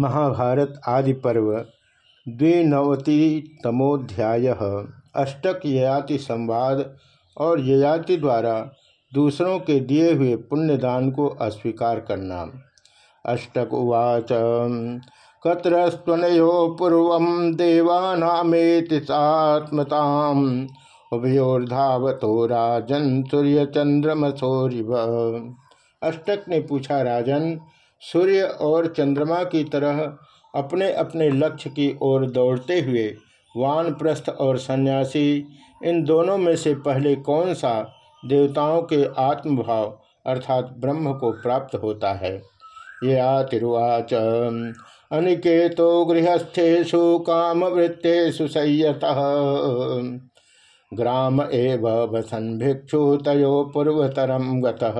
महाभारत आदि पर्व द्विनवतितमोध्याय अष्टक ययाति संवाद और ययाति द्वारा दूसरों के दिए हुए पुण्यदान को अस्वीकार करना। अष्टक उवाच। कतरस्वनयो पूर्व देवानामेति सात्मताम। उभयोर्धावतो राजन सूर्य चंद्रमसोरिव अष्टक ने पूछा, राजन सूर्य और चंद्रमा की तरह अपने अपने लक्ष्य की ओर दौड़ते हुए वानप्रस्थ और सन्यासी, इन दोनों में से पहले कौन सा देवताओं के आत्मभाव अर्थात ब्रह्म को प्राप्त होता है? ये आतिर्वाच। अनिकेतो गृहस्थेशु काम वृत्तेषु संयत। ग्राम एव वसन भिक्षु तयो पूर्वतरम गतः।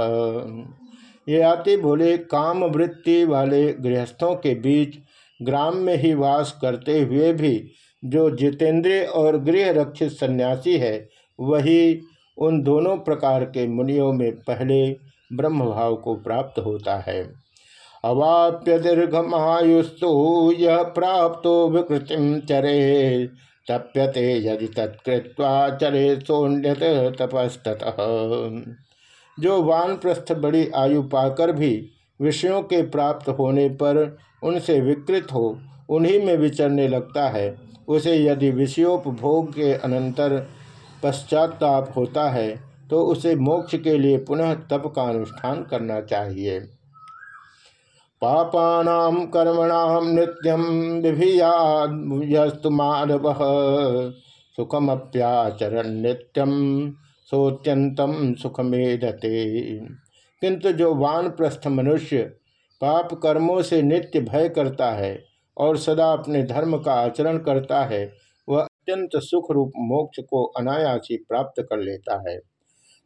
ये आते बोले काम वृत्ति वाले गृहस्थों के बीच ग्राम में ही वास करते हुए भी जो जितेंद्रिय और गृह रक्षित सन्यासी है, वही उन दोनों प्रकार के मुनियों में पहले ब्रह्म भाव को प्राप्त होता है। अवाप्य दीर्घमायुस्तु, यह प्राप्त विकृतिम चरे, तप्यते यदि तत्कृत्वा चरे सोन्यत तपस्तः जो वानप्रस्थ बड़ी आयु पाकर भी विषयों के प्राप्त होने पर उनसे विकृत हो, उन्हीं में विचरने लगता है। उसे यदि विषयोपभोग के अनंतर पश्चाताप होता है तो उसे मोक्ष के लिए पुनः तप का अनुष्ठान करना चाहिए। पापानाम कर्मणाम नित्यम विभियास्तु मानव सुखमप्याचरण नित्यम। सोत्यंतम सुखमेधते। किंतु जो वानप्रस्थ मनुष्य पाप कर्मों से नित्य भय करता है और सदा अपने धर्म का आचरण करता है, वह अत्यंत सुख रूप मोक्ष को अनायासी प्राप्त कर लेता है।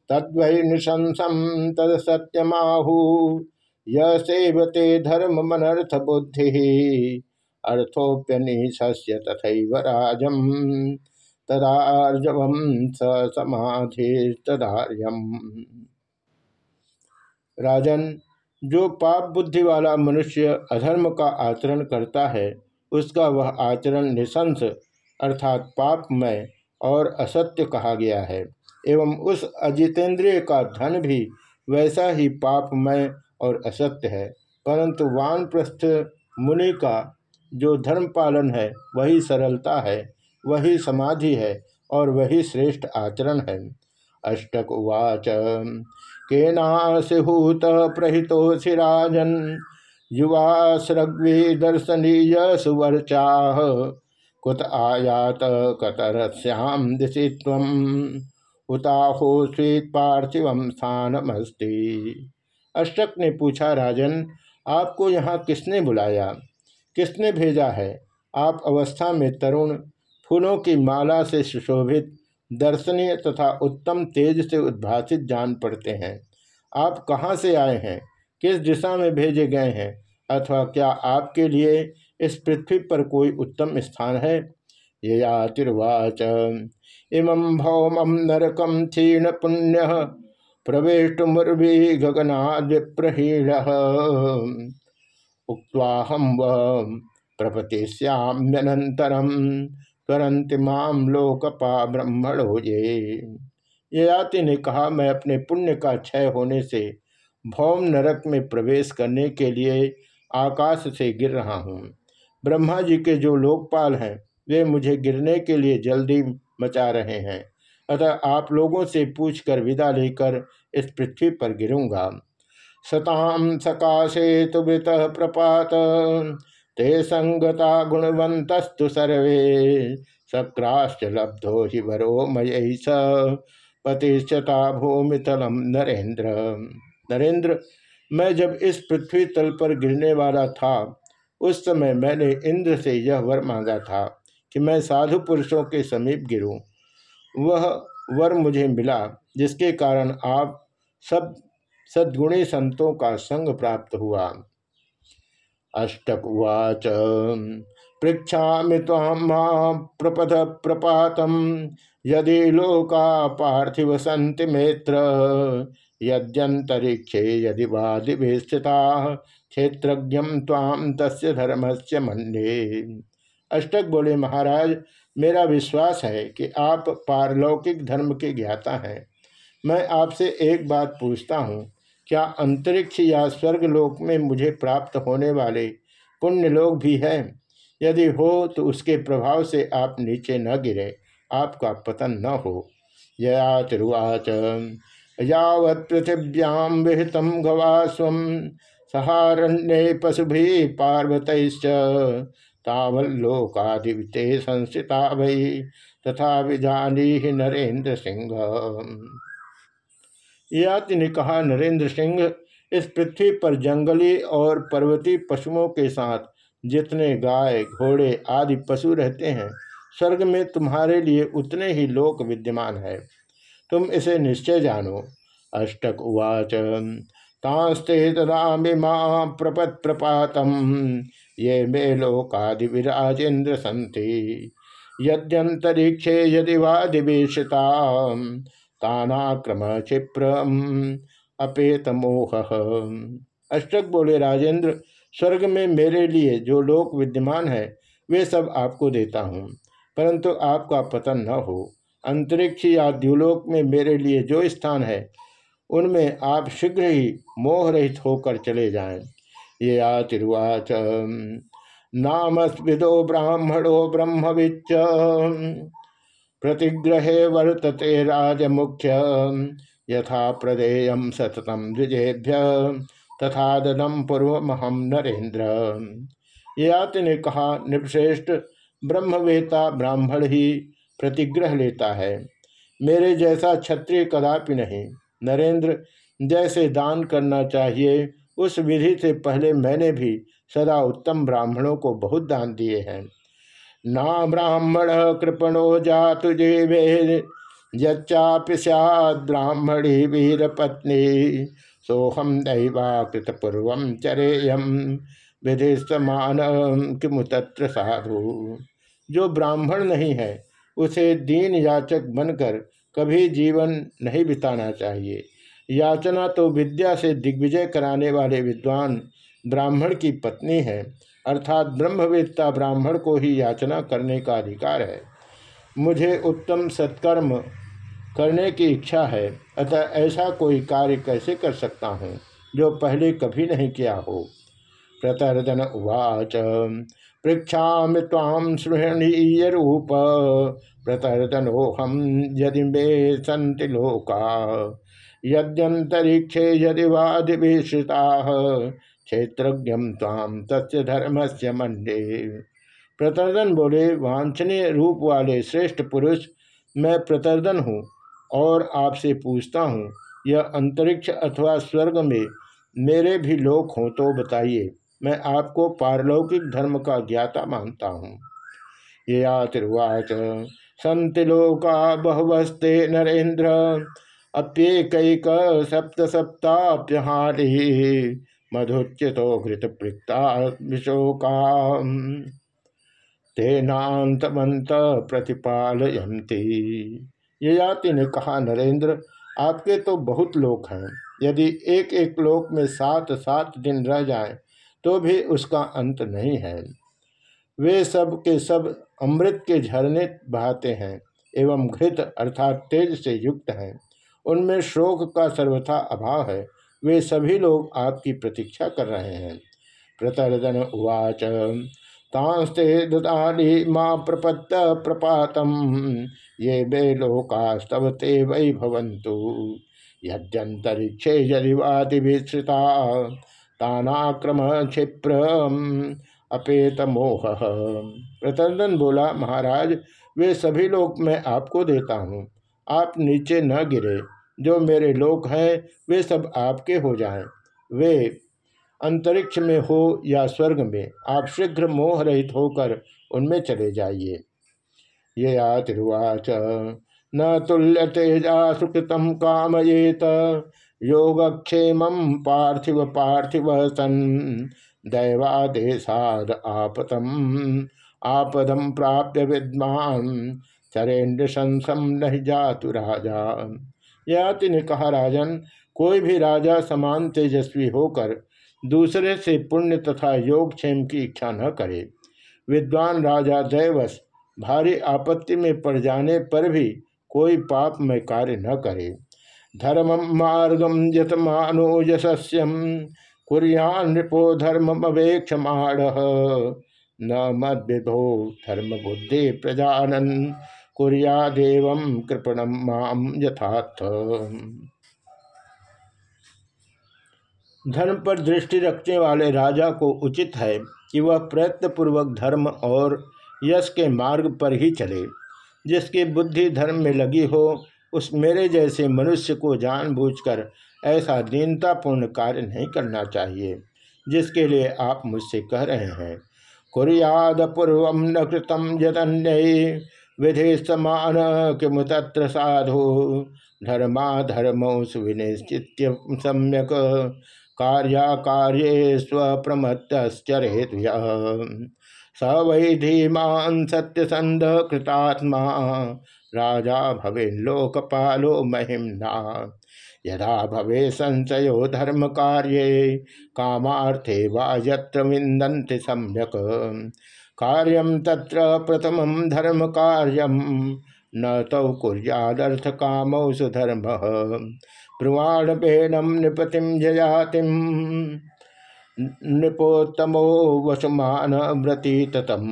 तद्वै निशंसम तद सत्यमाहु येवते धर्म मनर्थ बुद्धि अर्थोप्यनिशस्य तथा राजम। तदार्जवम स समाधि तदार्यम राजन, जो पाप बुद्धि वाला मनुष्य अधर्म का आचरण करता है, उसका वह आचरण निशंस अर्थात पापमय और असत्य कहा गया है, एवं उस अजितेंद्रिय का धन भी वैसा ही पापमय और असत्य है, परंतु वानप्रस्थ मुनि का जो धर्म पालन है, वही सरलता है। वही समाधि है और वही श्रेष्ठ आचरण है। अष्टक उवाच केनासिहूत प्रहितो सिराजन? युवा सृग्वी दर्शनीय सुवर्चाह कुत आयात कतर श्याम तम उताहो स्वीत पार्थिव स्थानमस्ति। अष्टक ने पूछा, राजन, आपको यहाँ किसने बुलाया? किसने भेजा है? आप अवस्था में तरुण फूलों की माला से सुशोभित, दर्शनीय तथा उत्तम तेज से उद्भासित जान पड़ते हैं। आप कहाँ से आए हैं? किस दिशा में भेजे गए हैं? अथवा क्या आपके लिए इस पृथ्वी पर कोई उत्तम स्थान है? ये आतिर्वाच इमं भौमं नरकम क्षीण पुण्य प्रवेश मुर्वी गगनादिप्रहीण उक्वाहम व प्रपतिश्याम्यनंतरम करंति माम लोकपा ब्रह्मणो ये ययाति ने कहा, मैं अपने पुण्य का क्षय होने से भौम नरक में प्रवेश करने के लिए आकाश से गिर रहा हूँ। ब्रह्मा जी के जो लोकपाल हैं, वे मुझे गिरने के लिए जल्दी मचा रहे हैं। अतः आप लोगों से पूछकर विदा लेकर इस पृथ्वी पर गिरूँगा। सताम सकाशे तो प्रपात। ते संगता गुणवंतस्तु सर्वे। सक्राश्च लब्धो हि वरो मय स पतिश्चता भूमितलम नरेंद्र नरेंद्र मैं जब इस पृथ्वी तल पर गिरने वाला था, उस समय मैंने इंद्र से यह वर मांगा था कि मैं साधु पुरुषों के समीप गिरूं। वह वर मुझे मिला, जिसके कारण आप सब सद्गुणी संतों का संग प्राप्त हुआ। अष्टक उवाच पृछा ताम प्रपथ प्रपात, यदि लोका पार्थिव सन्ति मेत्र यद्यंतरिक्षे यदि वादिभि स्थिता, क्षेत्रज्ञ ताम तस्य धर्म से मंडे अष्टक बोले, महाराज, मेरा विश्वास है कि आप पारलौकिक धर्म के ज्ञाता हैं। मैं आपसे एक बात पूछता हूँ क्या अंतरिक्ष या स्वर्गलोक में मुझे प्राप्त होने वाले पुण्य लोग भी हैं? यदि हो तो उसके प्रभाव से आप नीचे न गिरे, आपका पतन न हो। यया तिरुवाच यावत् पृथिव्याम विहितम गवास्व, सहारण्य पशुभि पार्वत तावल्लोकादिते संस्थिता भई तथा विजानी नरेंद्र सिंह याति ने कहा, नरेंद्र सिंह, इस पृथ्वी पर जंगली और पर्वतीय पशुओं के साथ जितने गाय, घोड़े आदि पशु रहते हैं, स्वर्ग में तुम्हारे लिए उतने ही लोक विद्यमान है। तुम इसे निश्चय जानो। अष्टक उवाच। तास्ते तदा मिमा प्रपत प्रपातम। ये मे लोकादि विराजेन्द्र संति यद्यंतरिक्षे यदि वादिवेशता तानाक्रम क्षिप्र अपेत मोह अष्टक बोले, राजेंद्र, स्वर्ग में मेरे लिए जो लोक विद्यमान है, वे सब आपको देता हूँ, परंतु आपका पतन न हो। अंतरिक्ष या द्युलोक में मेरे लिए जो स्थान है, उनमें आप शीघ्र ही मोह रहित होकर चले जाएँ। ये आतिर्वाच। नामस्विदो ब्राह्मणो ब्रह्मविच्च। प्रतिग्रहे वर्तते राज मुख्य यथा प्रदेय सततम द्विजेभ्य। तथा ददम पूर्वमहम नरेंद्र याति ने कहा निपश्रेष्ठ ब्रह्मवेता ब्राह्मण ही प्रतिग्रह लेता है। मेरे जैसा क्षत्रिय कदापि नहीं। नरेंद्र जैसे दान करना चाहिए, उस विधि से पहले मैंने भी सदा उत्तम ब्राह्मणों को बहुत दान दिए हैं। ना ब्राह्मण कृपणो जातु जीवे, यच्चापि ब्राह्मणी वीर पत्नी सोहम दैवाकृत पूर्व चरेयम विधि समान किमुतत्र साधु। जो ब्राह्मण नहीं है, उसे दीन याचक बनकर कभी जीवन नहीं बिताना चाहिए। याचना तो विद्या से दिग्विजय कराने वाले विद्वान ब्राह्मण की पत्नी है अर्थात ब्रह्मवेत्ता ब्राह्मण को ही याचना करने का अधिकार है। मुझे उत्तम सत्कर्म करने की इच्छा है, अतः ऐसा कोई कार्य कैसे कर सकता हूँ जो पहले कभी नहीं किया हो? प्रतर्दन उवाच। पृक्षा ताम सृहणीय रूप प्रतर्दनोहम यदि मे संति लोका। यद्यंतरिक्षे यदि वादिभिश्रिता क्षेत्रज्ञ ताम तस्य धर्म से मंडे प्रतर्दन बोले वांछनीय रूप वाले श्रेष्ठ पुरुष, मैं प्रतर्दन हूँ और आपसे पूछता हूँ, यह अंतरिक्ष अथवा स्वर्ग में मेरे भी लोक हों तो बताइए, मैं आपको पारलौकिक धर्म का ज्ञाता मानता हूँ। ये आतिर्वाच संति लोका बहुवस्ते नरेंद्र अप्येक सप्त सप्ताप्यहारी मधुच्यतो घृत पृक्ता विशोका तेनातमंत ये जाति ने कहा, नरेंद्र, आपके तो बहुत लोक हैं। यदि एक एक लोक में सात सात दिन रह जाए तो भी उसका अंत नहीं है। वे सब के सब अमृत के झरने बहाते हैं एवं घृत अर्थात तेज से युक्त हैं। उनमें शोक का सर्वथा अभाव है। वे सभी लोग आपकी प्रतीक्षा कर रहे हैं। प्रतरदन उवाच, तांस्ते ददानी माँ प्रपत्त प्रपातम। ये वे लोकास्तव ते वै भवन्तु यद्यंतरिक्षे यदिवादिभिश्रिता तानाक्रम क्षिप्र अपेत मोह। प्रतंदन बोला, महाराज, वे सभी लोग मैं आपको देता हूँ। आप नीचे न गिरे। जो मेरे लोग हैं, वे सब आपके हो जाएँ। वे अंतरिक्ष में हो या स्वर्ग में, आप शीघ्र मोह रहित होकर उनमें चले जाइए। ये आतिर्वाच। न तुल्य तेजा सुकृतम कामयेत। योगक्षेम पार्थिव पार्थिव सन। दैवादेशाद आपतम। आपदम प्राप्य विद्वान। चरेन्द्र संसम नहीं जातु राजा। याति ने कहा, राजन, कोई भी राजा समान तेजस्वी होकर दूसरे से पुण्य तथा योगक्षेम की इच्छा न करे। विद्वान राजा दैवश भारी आपत्ति में पड़ जाने पर भी कोई पाप में कार्य न करे। धर्म मार्गम यतमानो यशस्यम कुरियान नृपो धर्म अवेक्षमाण न मद विधो धर्म बुद्धि प्रजानन कुरिया देव कृपणम माम यथार्थ। धर्म पर दृष्टि रखने वाले राजा को उचित है कि वह प्रयत्नपूर्वक धर्म और यश के मार्ग पर ही चले। जिसकी बुद्धि धर्म में लगी हो, उस मेरे जैसे मनुष्य को जानबूझकर ऐसा दीनतापूर्ण कार्य नहीं करना चाहिए, जिसके लिए आप मुझसे कह रहे हैं। कुरियाद पूर्व न कृतम यदन्य विधि समान किमु तत्र साधु। धर्मा धर्मो सुविनिश्चित सम्यक कार्याकार्ये स्वप्रमत्तश्चरेत स वै धीमान सत्यसंध कृतात्मा राजा भवे लोकपालो महिमना। यदा भवे संशयो धर्म कार्ये कामार्थे वा यत्र विंदन्ति सम्यक। कार्यम तत्र प्रथम धर्म कार्यम न तौ कुर्यादर्थ कामौ सुधर्म। ब्रुवाण बेनम नृपतिम जयातिम नृपोत्तमो वसुमान व्रति ततम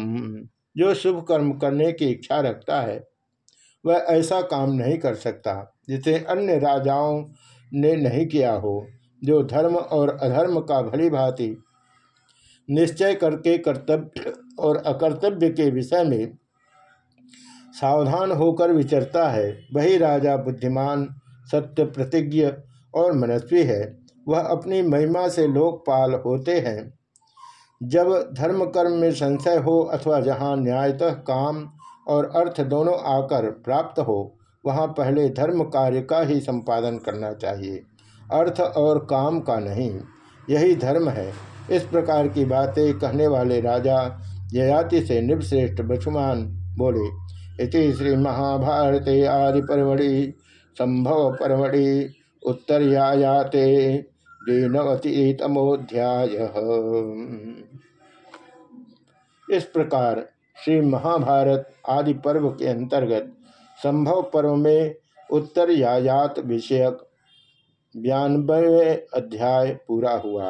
जो शुभ कर्म करने की इच्छा रखता है, वह ऐसा काम नहीं कर सकता, जिसे अन्य राजाओं ने नहीं किया हो, जो धर्म और अधर्म का भली भांति निश्चय करके कर्तव्य और अकर्तव्य के विषय में सावधान होकर विचरता है। वही राजा बुद्धिमान, सत्य प्रतिज्ञ और मनस्वी है। वह अपनी महिमा से लोकपाल होते हैं। जब धर्म कर्म में संशय हो अथवा जहाँ न्यायतः काम और अर्थ दोनों आकर प्राप्त हो, वहाँ पहले धर्म कार्य का ही संपादन करना चाहिए। अर्थ और काम का नहीं, यही धर्म है। इस प्रकार की बातें कहने वाले राजा ययाति से निपश्रेष्ठ बछुमान बोले, इति श्री महाभारत आदि परमढ़ि संभव परमढ़ि उत्तरयाते द्विनवतितमोध्याय इस प्रकार श्री महाभारत आदि पर्व के अंतर्गत संभव पर्व में उत्तर यायात विषयक बयानबे अध्याय पूरा हुआ।